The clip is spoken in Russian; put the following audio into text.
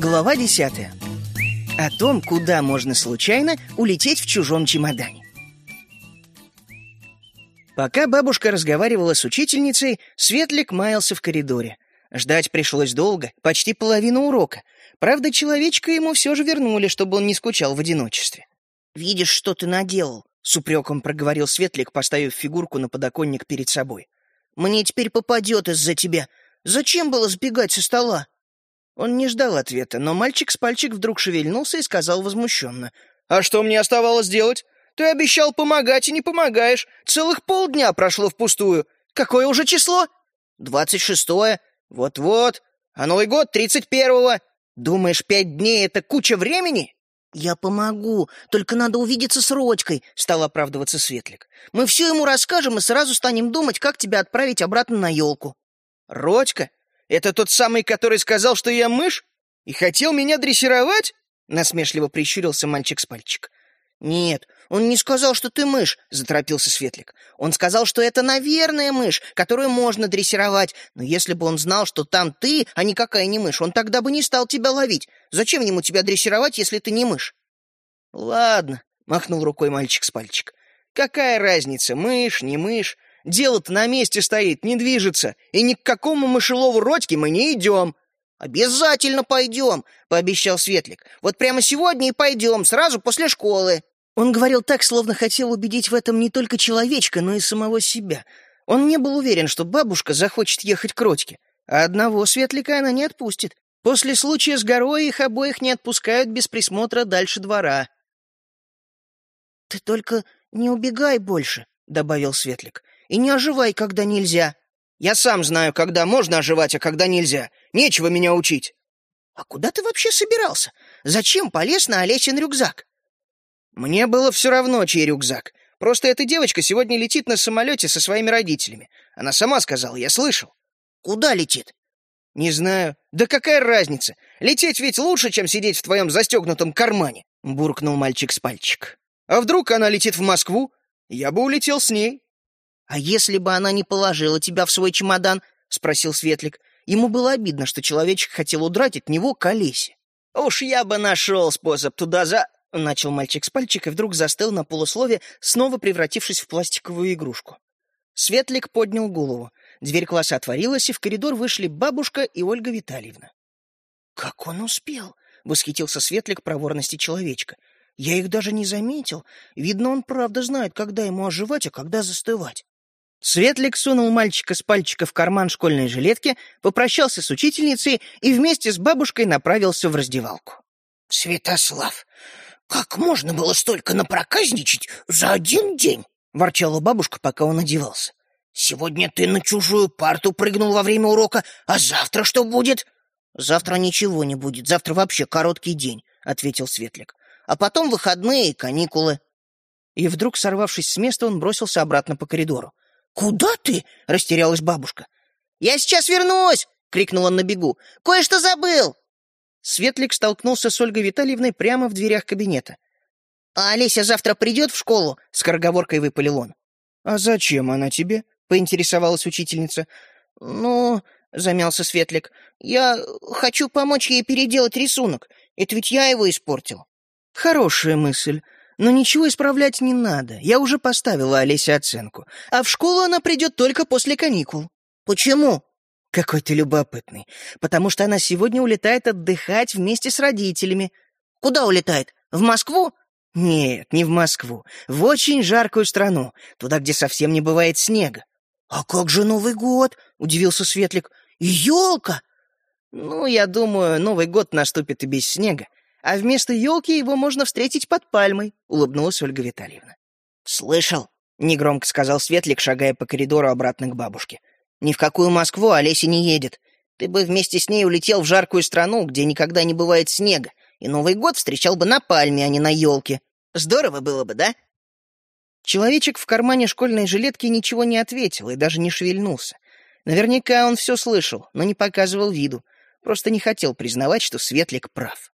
Глава десятая. О том, куда можно случайно улететь в чужом чемодане. Пока бабушка разговаривала с учительницей, Светлик маялся в коридоре. Ждать пришлось долго, почти половину урока. Правда, человечка ему все же вернули, чтобы он не скучал в одиночестве. «Видишь, что ты наделал?» — с упреком проговорил Светлик, поставив фигурку на подоконник перед собой. «Мне теперь попадет из-за тебя. Зачем было сбегать со стола?» Он не ждал ответа, но мальчик с пальчик вдруг шевельнулся и сказал возмущенно. «А что мне оставалось делать? Ты обещал помогать и не помогаешь. Целых полдня прошло впустую. Какое уже число?» «Двадцать шестое. Вот-вот. А Новый год тридцать первого. Думаешь, пять дней — это куча времени?» «Я помогу, только надо увидеться с Родькой», — стал оправдываться Светлик. «Мы все ему расскажем и сразу станем думать, как тебя отправить обратно на елку». «Родька? Это тот самый, который сказал, что я мышь? И хотел меня дрессировать?» — насмешливо прищурился мальчик с пальчик. «Нет, он не сказал, что ты мышь», — заторопился Светлик. «Он сказал, что это, наверное, мышь, которую можно дрессировать. Но если бы он знал, что там ты, а никакая не мышь, он тогда бы не стал тебя ловить. Зачем ему тебя дрессировать, если ты не мышь?» «Ладно», — махнул рукой мальчик с пальчик. «Какая разница, мышь, не мышь? Дело-то на месте стоит, не движется, и ни к какому мышелову Родьке мы не идем». «Обязательно пойдем», — пообещал Светлик. «Вот прямо сегодня и пойдем, сразу после школы». Он говорил так, словно хотел убедить в этом не только человечка, но и самого себя. Он не был уверен, что бабушка захочет ехать к Родьке, а одного Светлика она не отпустит. После случая с горой их обоих не отпускают без присмотра дальше двора. «Ты только не убегай больше», — добавил Светлик, — «и не оживай, когда нельзя». «Я сам знаю, когда можно оживать, а когда нельзя. Нечего меня учить». «А куда ты вообще собирался? Зачем полез на Олесин рюкзак?» Мне было все равно, чей рюкзак. Просто эта девочка сегодня летит на самолете со своими родителями. Она сама сказала, я слышал. Куда летит? Не знаю. Да какая разница? Лететь ведь лучше, чем сидеть в твоем застегнутом кармане, буркнул мальчик с пальчик. А вдруг она летит в Москву? Я бы улетел с ней. А если бы она не положила тебя в свой чемодан? спросил Светлик. Ему было обидно, что человечек хотел удрать от него к Олесе. Уж я бы нашел способ туда за... Начал мальчик с пальчик и вдруг застыл на полуслове, снова превратившись в пластиковую игрушку. Светлик поднял голову. Дверь класса отворилась, и в коридор вышли бабушка и Ольга Витальевна. «Как он успел?» — восхитился Светлик проворности человечка. «Я их даже не заметил. Видно, он правда знает, когда ему оживать, а когда застывать». Светлик сунул мальчика с пальчика в карман школьной жилетки, попрощался с учительницей и вместе с бабушкой направился в раздевалку. «Святослав, «Как можно было столько напроказничать за один день?» — ворчала бабушка, пока он одевался. «Сегодня ты на чужую парту прыгнул во время урока, а завтра что будет?» «Завтра ничего не будет, завтра вообще короткий день», — ответил Светлик. «А потом выходные и каникулы». И вдруг, сорвавшись с места, он бросился обратно по коридору. «Куда ты?» — растерялась бабушка. «Я сейчас вернусь!» — крикнул он на бегу. «Кое-что забыл!» Светлик столкнулся с Ольгой Витальевной прямо в дверях кабинета. «А Олеся завтра придет в школу?» — скороговоркой выпалил он. «А зачем она тебе?» — поинтересовалась учительница. «Ну...» — замялся Светлик. «Я хочу помочь ей переделать рисунок. Это ведь я его испортил». «Хорошая мысль. Но ничего исправлять не надо. Я уже поставила Олесе оценку. А в школу она придет только после каникул». «Почему?» Какой ты любопытный. Потому что она сегодня улетает отдыхать вместе с родителями. Куда улетает? В Москву? Нет, не в Москву. В очень жаркую страну, туда, где совсем не бывает снега. А как же Новый год? Удивился Светлик. И елка? Ну, я думаю, Новый год наступит и без снега. А вместо елки его можно встретить под пальмой, улыбнулась Ольга Витальевна. Слышал? Негромко сказал Светлик, шагая по коридору обратно к бабушке. Ни в какую Москву Олеся не едет. Ты бы вместе с ней улетел в жаркую страну, где никогда не бывает снега, и Новый год встречал бы на пальме, а не на елке. Здорово было бы, да?» Человечек в кармане школьной жилетки ничего не ответил и даже не шевельнулся. Наверняка он все слышал, но не показывал виду. Просто не хотел признавать, что Светлик прав.